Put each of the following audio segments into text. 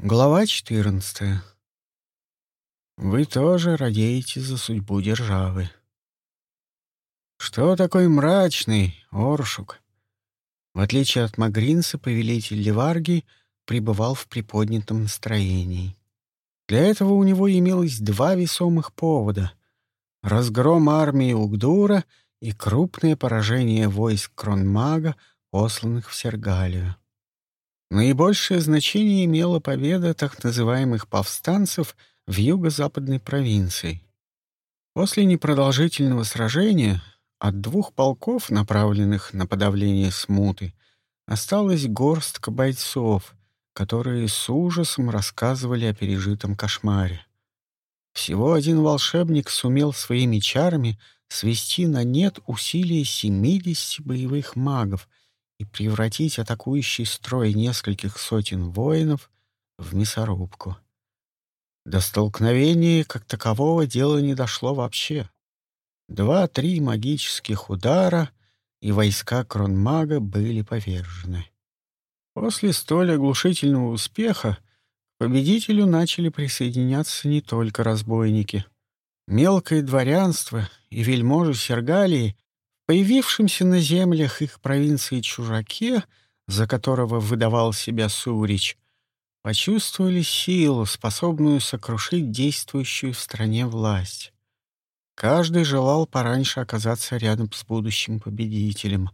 Глава 14. Вы тоже радеете за судьбу державы. Что такой мрачный, Оршук? В отличие от Магринса, повелитель Леварги пребывал в приподнятом настроении. Для этого у него имелось два весомых повода — разгром армии Угдура и крупное поражение войск Кронмага, посланных в Сергалию. Наибольшее значение имела победа так называемых повстанцев в юго-западной провинции. После непродолжительного сражения от двух полков, направленных на подавление смуты, осталась горстка бойцов, которые с ужасом рассказывали о пережитом кошмаре. Всего один волшебник сумел своими чарами свести на нет усилия 70 боевых магов — и превратить атакующий строй нескольких сотен воинов в мясорубку. До столкновения как такового дела не дошло вообще. Два-три магических удара, и войска Кронмага были повержены. После столь оглушительного успеха к победителю начали присоединяться не только разбойники. Мелкое дворянство и вельможи Сергалии появившемся на землях их провинции чужаке, за которого выдавал себя Сурич, почувствовали силу, способную сокрушить действующую в стране власть. Каждый желал пораньше оказаться рядом с будущим победителем,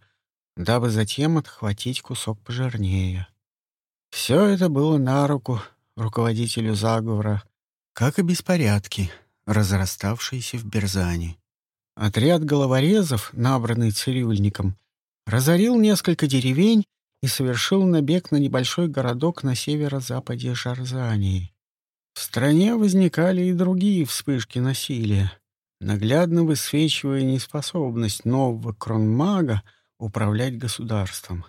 дабы затем отхватить кусок пожирнее. Все это было на руку руководителю заговора, как и беспорядки, разраставшиеся в Берзане. Отряд головорезов, набранный цирюльником, разорил несколько деревень и совершил набег на небольшой городок на северо-западе Жарзании. В стране возникали и другие вспышки насилия, наглядно высвечивая неспособность нового кронмага управлять государством.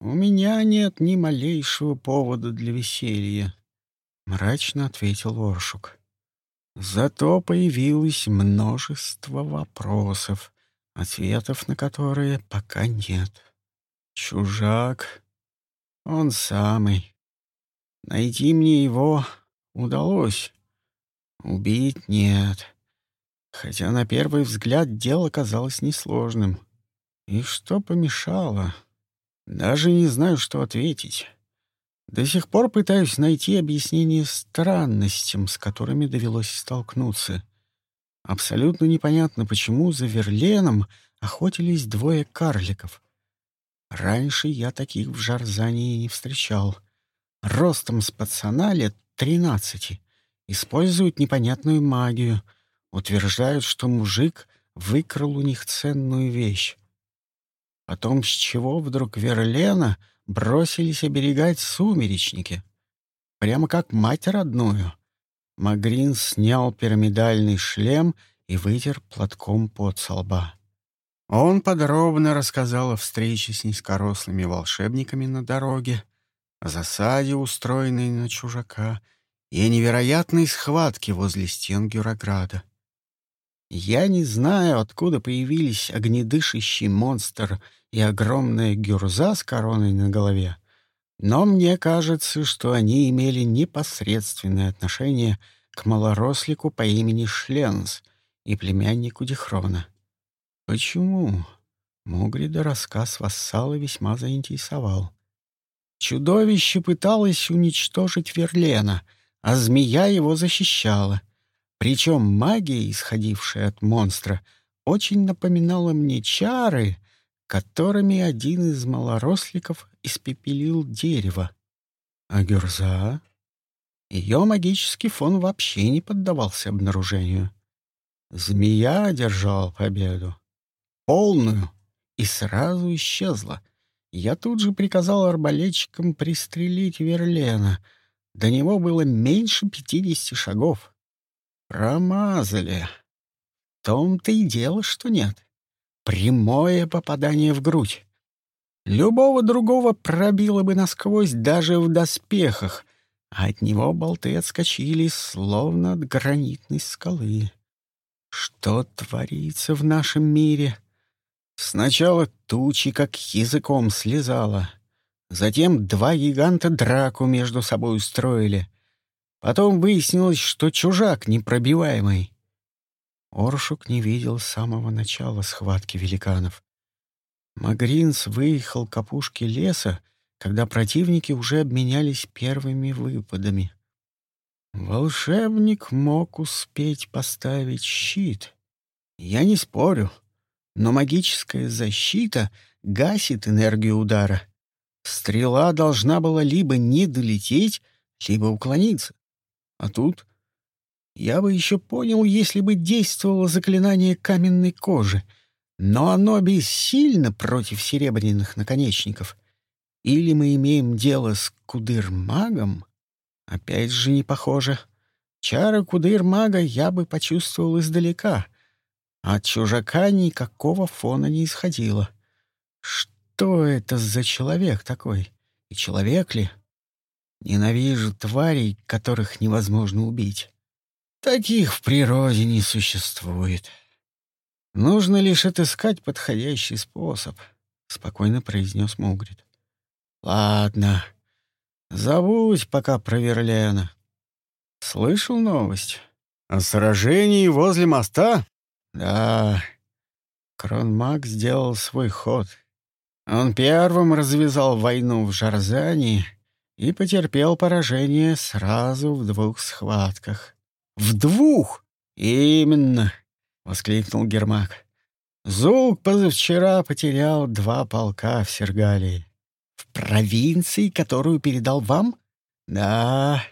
«У меня нет ни малейшего повода для веселья», — мрачно ответил Оршук. Зато появилось множество вопросов, ответов на которые пока нет. Чужак, он самый. Найти мне его удалось. Убить нет. Хотя на первый взгляд дело казалось несложным. И что помешало? Даже не знаю, что ответить. До сих пор пытаюсь найти объяснение странностям, с которыми довелось столкнуться. Абсолютно непонятно, почему за Верленом охотились двое карликов. Раньше я таких в Жарзании не встречал. Ростом с пацана лет тринадцати. Используют непонятную магию. Утверждают, что мужик выкрал у них ценную вещь. Потом с чего вдруг Верлена — бросились оберегать сумеречники. Прямо как мать родную. Магрин снял пирамидальный шлем и вытер платком под со лба. Он подробно рассказал о встрече с низкорослыми волшебниками на дороге, о засаде, устроенной на чужака, и о невероятной схватке возле стен Гюрограда. Я не знаю, откуда появились огнедышащий монстр и огромная гюрза с короной на голове, но мне кажется, что они имели непосредственное отношение к малорослику по имени Шленс и племяннику Дихрона. Почему? Мугрида рассказ вассала весьма заинтересовал. Чудовище пыталось уничтожить Верлена, а змея его защищала. Причем магия, исходившая от монстра, очень напоминала мне чары, которыми один из малоросликов испепелил дерево. А Гюрза? Ее магический фон вообще не поддавался обнаружению. Змея одержала победу. Полную. И сразу исчезла. Я тут же приказал арбалетчикам пристрелить Верлена. До него было меньше пятидесяти шагов. Промазали. В том-то и дело, что нет. Прямое попадание в грудь. Любого другого пробило бы насквозь даже в доспехах, а от него болты отскочили, словно от гранитной скалы. Что творится в нашем мире? Сначала тучи как языком слезала, Затем два гиганта драку между собой устроили. Потом выяснилось, что чужак непробиваемый. Оршук не видел с самого начала схватки великанов. Магринс выехал к опушке леса, когда противники уже обменялись первыми выпадами. Волшебник мог успеть поставить щит. Я не спорю, но магическая защита гасит энергию удара. Стрела должна была либо не долететь, либо уклониться. А тут я бы еще понял, если бы действовало заклинание каменной кожи, но оно бессильно против серебряных наконечников. Или мы имеем дело с кудыр-магом? Опять же не похоже. Чары кудыр-мага я бы почувствовал издалека. От чужака никакого фона не исходило. Что это за человек такой? И человек ли? Ненавижу тварей, которых невозможно убить. Таких в природе не существует. Нужно лишь отыскать подходящий способ, — спокойно произнес Мугрид. Ладно, забудь пока про Верлена. Слышал новость? О сражении возле моста? Да. Кронмаг сделал свой ход. Он первым развязал войну в Жарзании и потерпел поражение сразу в двух схватках. «В двух!» «Именно!» — воскликнул Гермак. «Зулк позавчера потерял два полка в Сергалии. В провинции, которую передал вам?» «Да,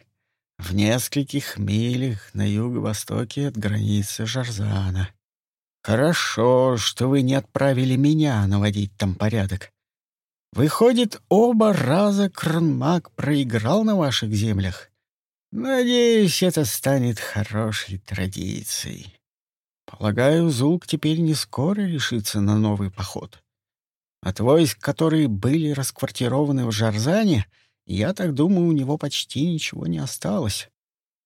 в нескольких милях на юго-востоке от границы Жарзана. Хорошо, что вы не отправили меня наводить там порядок. Выходит, оба раза Кронмак проиграл на ваших землях. Надеюсь, это станет хорошей традицией. Полагаю, Зулк теперь не скоро решится на новый поход. От войск, которые были расквартированы в Жарзане, я так думаю, у него почти ничего не осталось.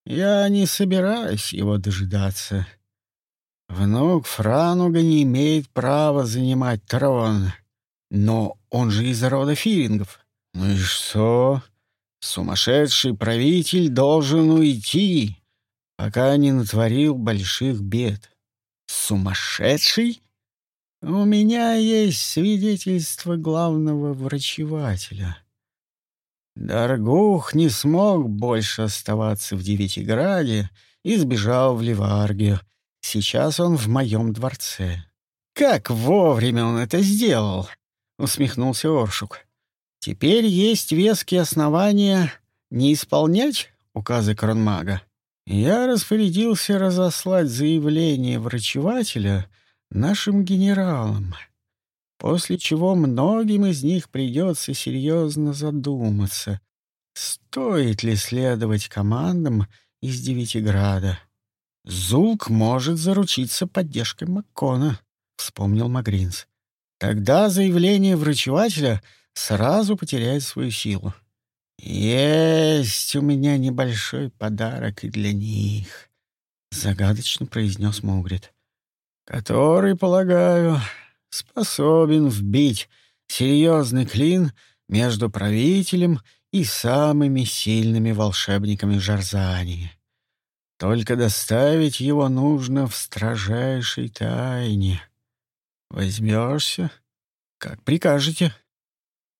Я не собираюсь его дожидаться. Внук Франуга не имеет права занимать трон. Но он же из рода филингов. Ну и что? Сумасшедший правитель должен уйти, пока не натворил больших бед. Сумасшедший? У меня есть свидетельство главного врачевателя. Даргух не смог больше оставаться в Девятиграде и сбежал в Ливаргию. Сейчас он в моем дворце. Как вовремя он это сделал? Усмехнулся Оршук. Теперь есть веские основания не исполнять указы Кронмага. Я распорядился разослать заявление врачевателя нашим генералам, после чего многим из них придется серьезно задуматься, стоит ли следовать командам из Девятиграда. Зулк может заручиться поддержкой Маккона, — вспомнил Магринс. Тогда заявление врачевателя — сразу потеряет свою силу. «Есть у меня небольшой подарок и для них», — загадочно произнес Мугрид, «который, полагаю, способен вбить серьезный клин между правителем и самыми сильными волшебниками Жарзании. Только доставить его нужно в строжайшей тайне. Возьмешься, как прикажете».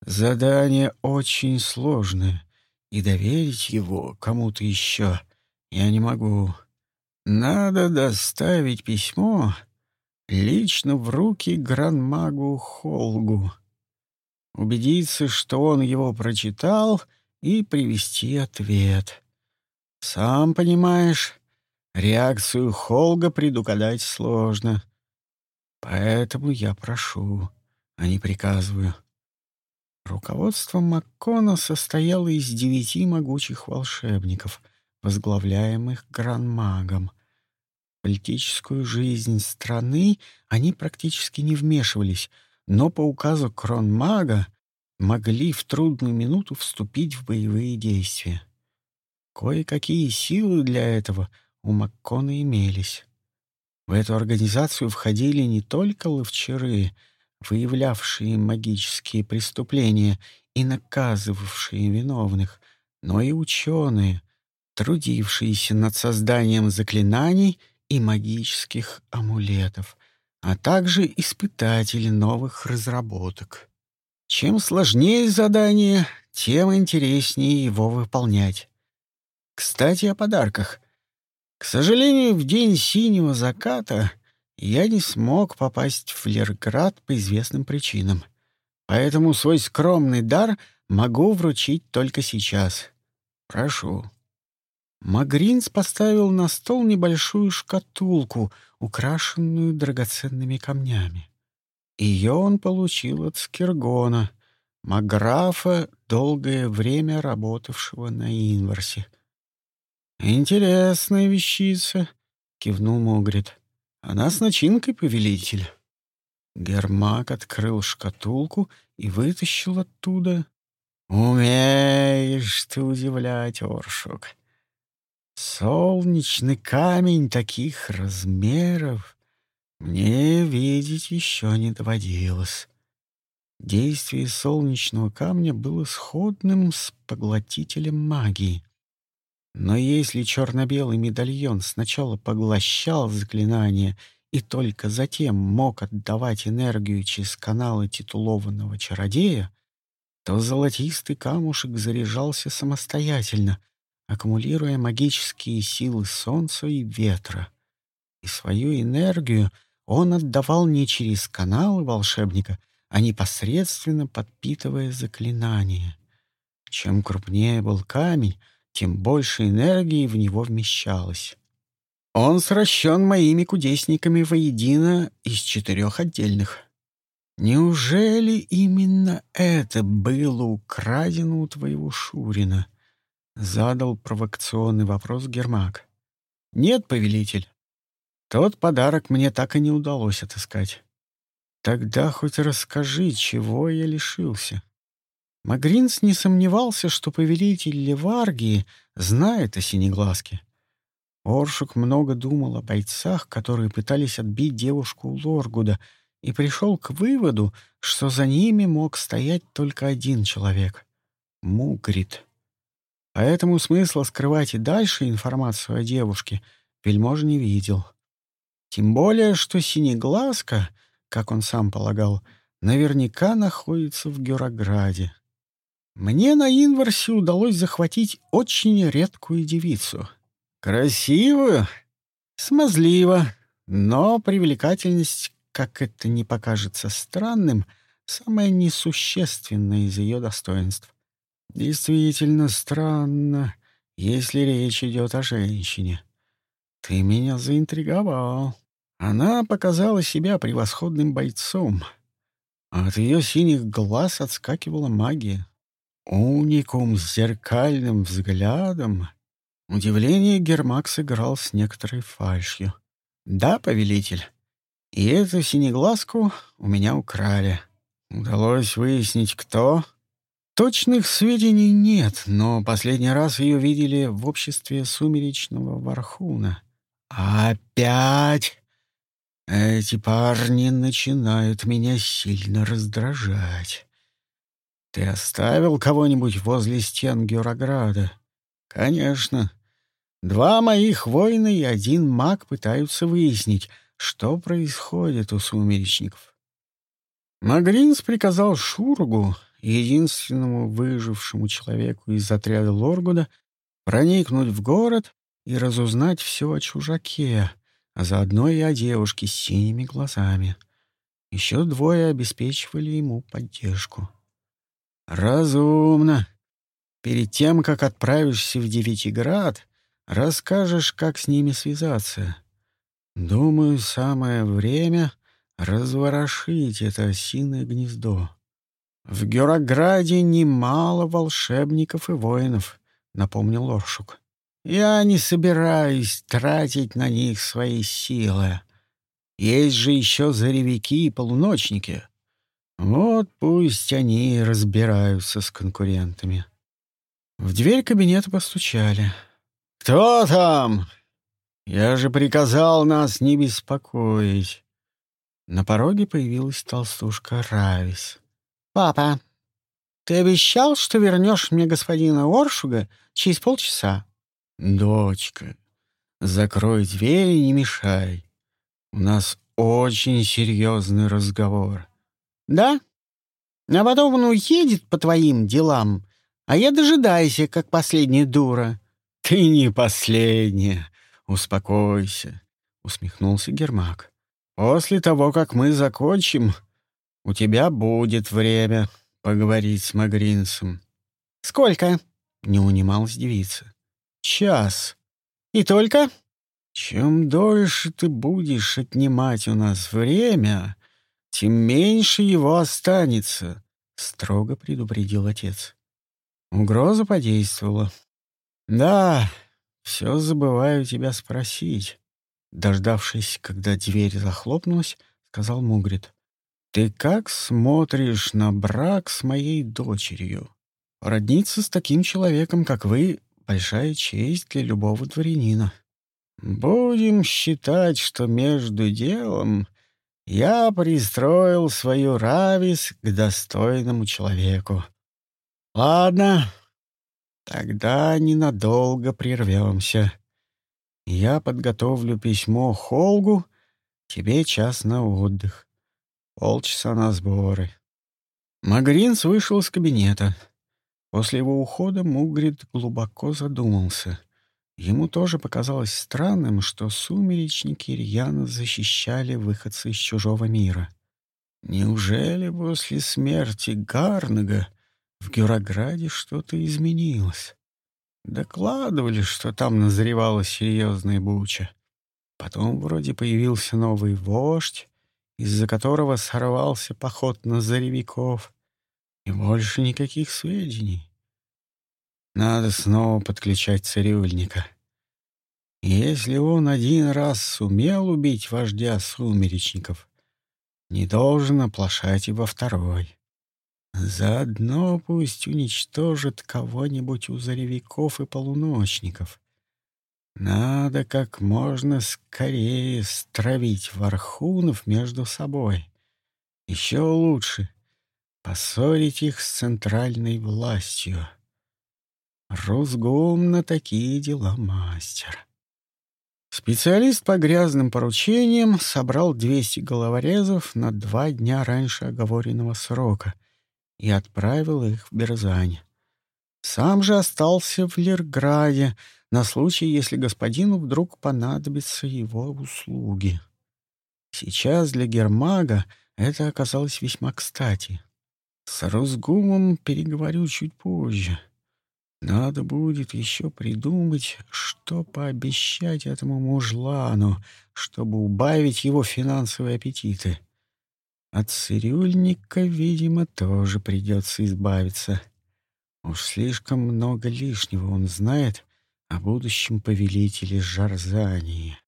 Задание очень сложное, и доверить его кому-то еще я не могу. Надо доставить письмо лично в руки гранмагу Холгу, убедиться, что он его прочитал, и привести ответ. Сам понимаешь, реакцию Холга предугадать сложно. Поэтому я прошу, а не приказываю. Руководство Маккона состояло из девяти могучих волшебников, возглавляемых гранмагом. В политическую жизнь страны они практически не вмешивались, но по указу кронмага могли в трудную минуту вступить в боевые действия. Кое-какие силы для этого у Маккона имелись. В эту организацию входили не только ловчеры — выявлявшие магические преступления и наказывавшие виновных, но и ученые, трудившиеся над созданием заклинаний и магических амулетов, а также испытатели новых разработок. Чем сложнее задание, тем интереснее его выполнять. Кстати, о подарках. К сожалению, в день синего заката я не смог попасть в Лерград по известным причинам. Поэтому свой скромный дар могу вручить только сейчас. Прошу. Магринс поставил на стол небольшую шкатулку, украшенную драгоценными камнями. Ее он получил от Скиргона, маграфа, долгое время работавшего на Инварсе. «Интересная вещица», — кивнул Могрид. «Она с начинкой, повелитель». Гермак открыл шкатулку и вытащил оттуда... «Умеешь ты удивлять, Оршук. Солнечный камень таких размеров мне видеть еще не доводилось». Действие солнечного камня было сходным с поглотителем магии. Но если черно-белый медальон сначала поглощал заклинание и только затем мог отдавать энергию через каналы титулованного чародея, то золотистый камушек заряжался самостоятельно, аккумулируя магические силы солнца и ветра. И свою энергию он отдавал не через каналы волшебника, а непосредственно подпитывая заклинание. Чем крупнее был камень, тем больше энергии в него вмещалось. Он сращен моими кудесниками воедино из четырех отдельных. Неужели именно это было украдено у твоего Шурина? Задал провокационный вопрос Гермак. Нет, повелитель. Тот подарок мне так и не удалось отыскать. Тогда хоть расскажи, чего я лишился. Магринс не сомневался, что повелитель Леваргии знает о Синеглазке. Оршук много думал о бойцах, которые пытались отбить девушку у Лоргуда, и пришел к выводу, что за ними мог стоять только один человек — Мугрид. Поэтому смысла скрывать и дальше информацию о девушке вельмож не видел. Тем более, что Синеглазка, как он сам полагал, наверняка находится в Гюрограде. Мне на Инварсе удалось захватить очень редкую девицу. Красивую, смазливо, но привлекательность, как это не покажется странным, самая несущественная из ее достоинств. Действительно странно, если речь идет о женщине. Ты меня заинтриговал. Она показала себя превосходным бойцом. От ее синих глаз отскакивала магия. Уникум с зеркальным взглядом. Удивление Гермак сыграл с некоторой фальшью. «Да, повелитель, и эту синеглазку у меня украли. Удалось выяснить, кто...» Точных сведений нет, но последний раз ее видели в обществе сумеречного Вархуна. «Опять!» Эти парни начинают меня сильно раздражать. Ты оставил кого-нибудь возле стен Гюрограда? Конечно. Два моих воина и один маг пытаются выяснить, что происходит у сумеречников. Магринс приказал Шургу, единственному выжившему человеку из отряда Лоргуда, проникнуть в город и разузнать все о чужаке, а заодно и о девушке с синими глазами. Еще двое обеспечивали ему поддержку. «Разумно. Перед тем, как отправишься в Девятиград, расскажешь, как с ними связаться. Думаю, самое время разворошить это осиное гнездо. В Герограде немало волшебников и воинов», — напомнил Оршук. «Я не собираюсь тратить на них свои силы. Есть же еще заревики и полуночники. Вот пусть они разбираются с конкурентами. В дверь кабинета постучали. «Кто там? Я же приказал нас не беспокоить». На пороге появилась толстушка Равис. «Папа». Ты обещал, что вернешь мне господина Оршуга через полчаса. Дочка, закрой дверь и не мешай. У нас очень серьезный разговор. Да? А потом он уедет по твоим делам, а я дожидайся, как последняя дура. Ты не последняя. Успокойся, усмехнулся Гермак. После того, как мы закончим, у тебя будет время поговорить с Магринцем. Сколько? Не унималась девица. Час. И только? Чем дольше ты будешь отнимать у нас время, тем меньше его останется, строго предупредил отец. Угроза подействовала. Да, все забываю тебя спросить. Дождавшись, когда дверь захлопнулась, сказал Мугрид. «Ты как смотришь на брак с моей дочерью? Родниться с таким человеком, как вы, — большая честь для любого дворянина. Будем считать, что между делом я пристроил свою Равис к достойному человеку. Ладно, тогда ненадолго прервемся. Я подготовлю письмо Холгу, тебе час на отдых. Полчаса на сборы. Магринс вышел из кабинета. После его ухода Мугрид глубоко задумался. Ему тоже показалось странным, что сумеречники рьяно защищали выходцы из чужого мира. Неужели после смерти Гарнага в Гюрограде что-то изменилось? Докладывали, что там назревала серьезная буча. Потом вроде появился новый вождь, из-за которого сорвался поход на заревиков. И больше никаких сведений. Надо снова подключать цирюльника. Если он один раз сумел убить вождя сумеречников, не должен оплошать и во второй. Заодно пусть уничтожит кого-нибудь у заревиков и полуночников. Надо как можно скорее стравить вархунов между собой. Еще лучше — поссорить их с центральной властью. Русгум на такие дела мастер. Специалист по грязным поручениям собрал 200 головорезов на два дня раньше оговоренного срока — и отправил их в Берзань. Сам же остался в Лерграде на случай, если господину вдруг понадобятся его услуги. Сейчас для Гермага это оказалось весьма кстати. С Росгумом переговорю чуть позже. Надо будет еще придумать, что пообещать этому мужлану, чтобы убавить его финансовые аппетиты. От цирюльника, видимо, тоже придется избавиться. Уж слишком много лишнего он знает о будущем повелителе Жарзании.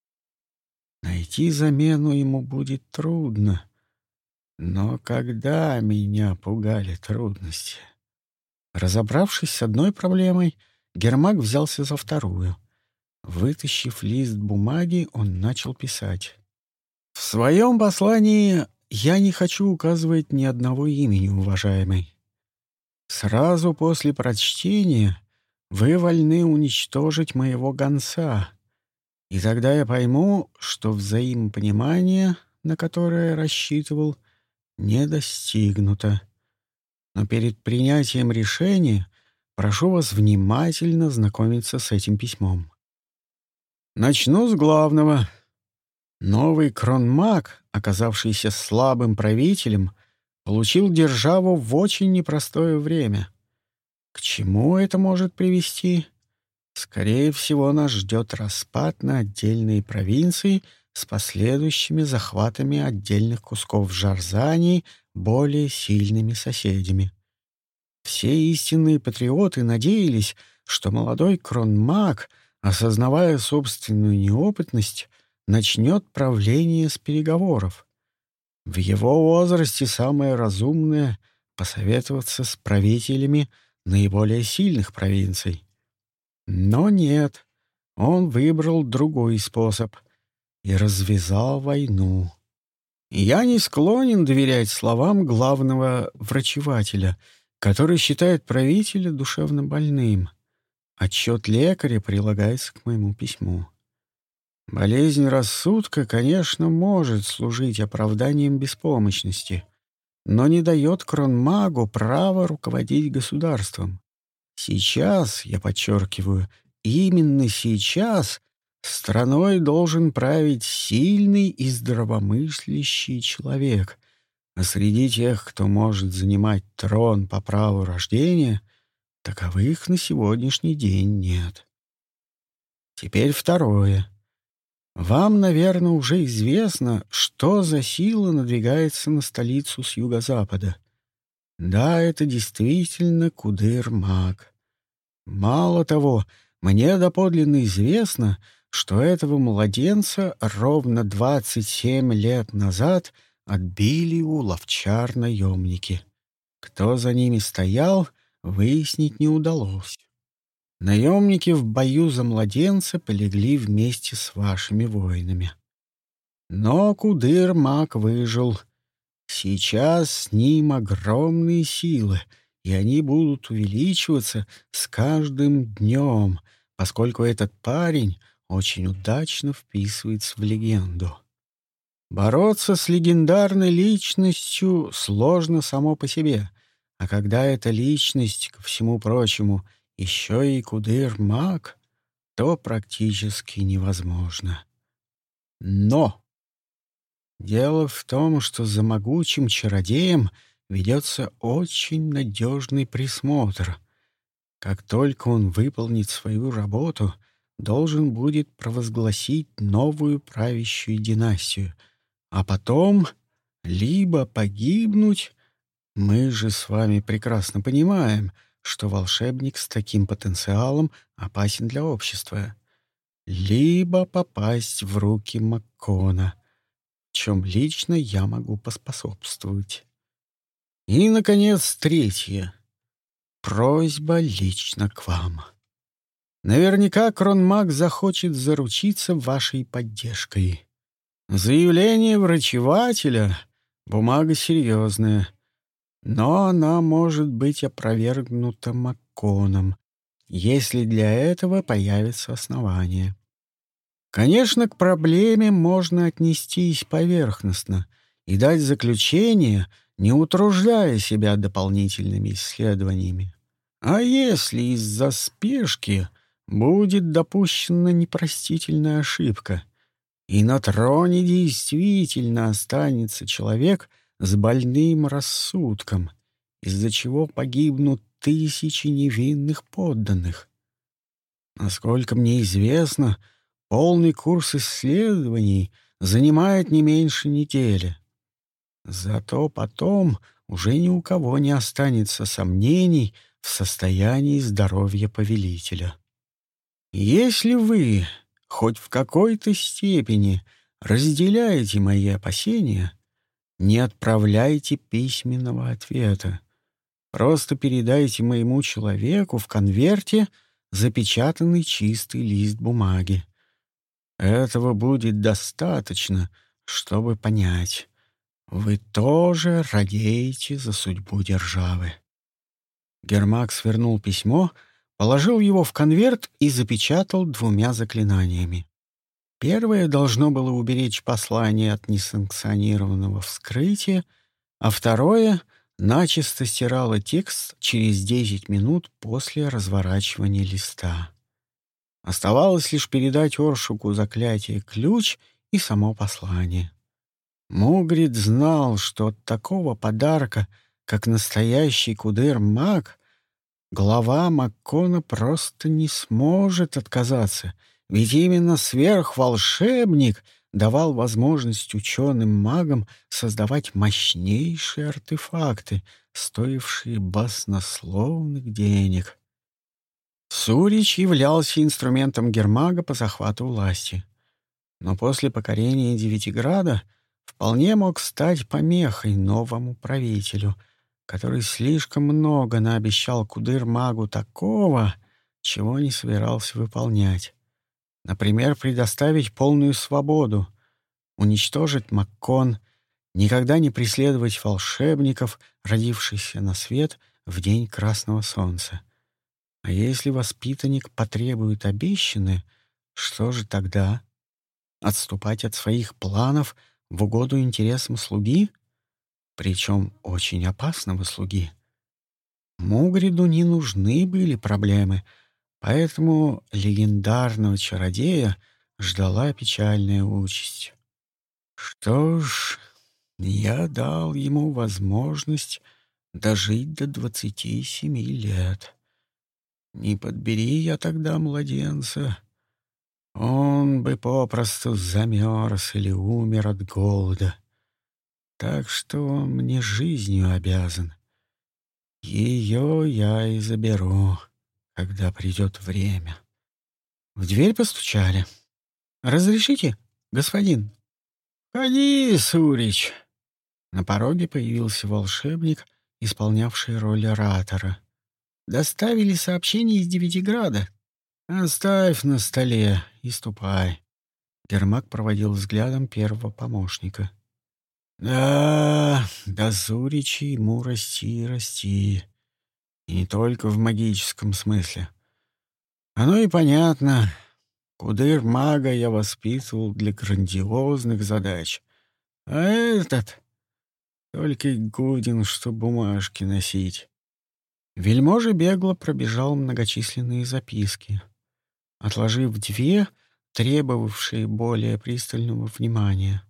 Найти замену ему будет трудно. Но когда меня пугали трудности? Разобравшись с одной проблемой, Гермак взялся за вторую. Вытащив лист бумаги, он начал писать. В своем послании я не хочу указывать ни одного имени, уважаемый. Сразу после прочтения вы вольны уничтожить моего гонца, и тогда я пойму, что взаимопонимание, на которое рассчитывал, не достигнуто. Но перед принятием решения прошу вас внимательно знакомиться с этим письмом. Начну с главного — Новый кронмаг, оказавшийся слабым правителем, получил державу в очень непростое время. К чему это может привести? Скорее всего, нас ждет распад на отдельные провинции с последующими захватами отдельных кусков Жарзании более сильными соседями. Все истинные патриоты надеялись, что молодой кронмаг, осознавая собственную неопытность, начнет правление с переговоров. В его возрасте самое разумное — посоветоваться с правителями наиболее сильных провинций. Но нет, он выбрал другой способ и развязал войну. Я не склонен доверять словам главного врачевателя, который считает правителя душевно больным. Отчет лекаря прилагается к моему письму. Болезнь рассудка, конечно, может служить оправданием беспомощности, но не дает кронмагу права руководить государством. Сейчас, я подчеркиваю, именно сейчас страной должен править сильный и здравомыслящий человек, а среди тех, кто может занимать трон по праву рождения, таковых на сегодняшний день нет. Теперь второе. Вам, наверное, уже известно, что за сила надвигается на столицу с юго-запада. Да, это действительно Кудыр-маг. Мало того, мне доподлинно известно, что этого младенца ровно 27 лет назад отбили у ловчар наемники. Кто за ними стоял, выяснить не удалось. Наемники в бою за младенца полегли вместе с вашими воинами. Но Кудыр маг выжил. Сейчас с ним огромные силы, и они будут увеличиваться с каждым днем, поскольку этот парень очень удачно вписывается в легенду. Бороться с легендарной личностью сложно само по себе, а когда эта личность, ко всему прочему, — еще и кудыр-маг, то практически невозможно. Но дело в том, что за могучим чародеем ведется очень надежный присмотр. Как только он выполнит свою работу, должен будет провозгласить новую правящую династию, а потом либо погибнуть, мы же с вами прекрасно понимаем — что волшебник с таким потенциалом опасен для общества, либо попасть в руки Маккона, чем лично я могу поспособствовать. И, наконец, третье. Просьба лично к вам. Наверняка Кронмаг захочет заручиться вашей поддержкой. Заявление врачевателя — бумага серьезная — но она может быть опровергнута Макконом, если для этого появится основание. Конечно, к проблеме можно отнестись поверхностно и дать заключение, не утруждая себя дополнительными исследованиями. А если из-за спешки будет допущена непростительная ошибка, и на троне действительно останется человек — с больным рассудком, из-за чего погибнут тысячи невинных подданных. Насколько мне известно, полный курс исследований занимает не меньше недели. Зато потом уже ни у кого не останется сомнений в состоянии здоровья повелителя. Если вы хоть в какой-то степени разделяете мои опасения, не отправляйте письменного ответа. Просто передайте моему человеку в конверте запечатанный чистый лист бумаги. Этого будет достаточно, чтобы понять. Вы тоже радеете за судьбу державы. Гермак свернул письмо, положил его в конверт и запечатал двумя заклинаниями. Первое должно было уберечь послание от несанкционированного вскрытия, а второе начисто стирало текст через 10 минут после разворачивания листа. Оставалось лишь передать Оршуку заклятие ключ и само послание. Мугрид знал, что от такого подарка, как настоящий кудыр-маг, глава Маккона просто не сможет отказаться — ведь именно сверхволшебник давал возможность ученым-магам создавать мощнейшие артефакты, стоившие баснословных денег. Сурич являлся инструментом Гермага по захвату власти. Но после покорения Девятиграда вполне мог стать помехой новому правителю, который слишком много наобещал Кудыр-магу такого, чего не собирался выполнять. Например, предоставить полную свободу, уничтожить Маккон, никогда не преследовать волшебников, родившихся на свет в день красного солнца. А если воспитанник потребует обещанное, что же тогда? Отступать от своих планов в угоду интересам слуги? Причем очень опасного слуги. Мугриду не нужны были проблемы, поэтому легендарного чародея ждала печальная участь. Что ж, я дал ему возможность дожить до двадцати семи лет. Не подбери я тогда младенца. Он бы попросту замерз или умер от голода. Так что мне жизнью обязан. Ее я и заберу, когда придет время. В дверь постучали. «Разрешите, господин?» «Ходи, Сурич!» На пороге появился волшебник, исполнявший роль оратора. «Доставили сообщение из Девятиграда. Оставь на столе и ступай». Гермак проводил взглядом первого помощника. «Да, до Суричи ему расти и расти. И не только в магическом смысле. Оно и понятно. Кудыр мага я воспитывал для грандиозных задач. А этот только и годен, что бумажки носить. Вельможа бегло пробежал многочисленные записки. Отложив две, требовавшие более пристального внимания.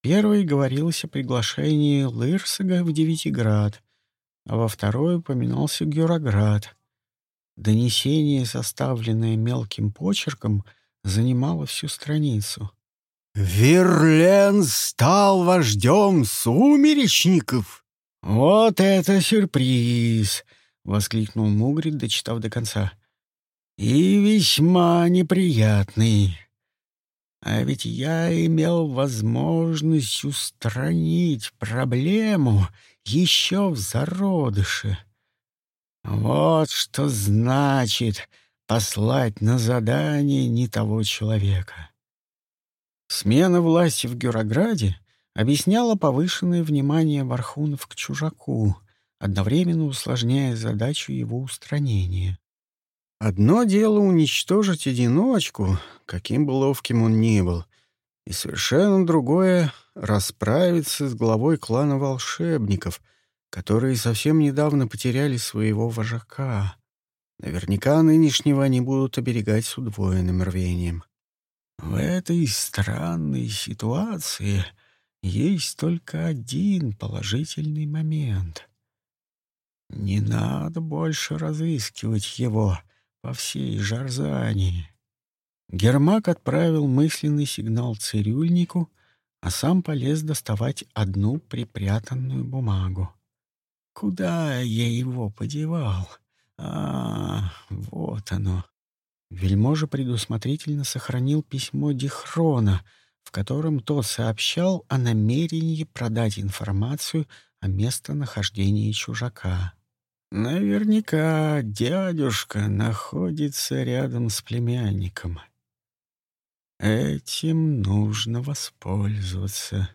Первой говорилось о приглашении Лырсага в Девятиград, а во второй упоминался Гюроград. Донесение, составленное мелким почерком, занимало всю страницу. Верлен стал вождем сумеречников. Вот это сюрприз! воскликнул Мугрид, дочитав до конца. И весьма неприятный. А ведь я имел возможность устранить проблему еще в зародыше. Вот что значит послать на задание не того человека. Смена власти в Гюрограде объясняла повышенное внимание Вархунов к чужаку, одновременно усложняя задачу его устранения. Одно дело уничтожить одиночку, каким бы ловким он ни был, и совершенно другое — расправиться с главой клана волшебников, которые совсем недавно потеряли своего вожака. Наверняка нынешнего они будут оберегать с удвоенным рвением. В этой странной ситуации есть только один положительный момент. Не надо больше разыскивать его по всей Жарзании. Гермак отправил мысленный сигнал цирюльнику, а сам полез доставать одну припрятанную бумагу. Куда я его подевал? А, вот оно. Вельможа предусмотрительно сохранил письмо Дихрона, в котором тот сообщал о намерении продать информацию о местонахождении чужака. Наверняка дядюшка находится рядом с племянником. Этим нужно воспользоваться.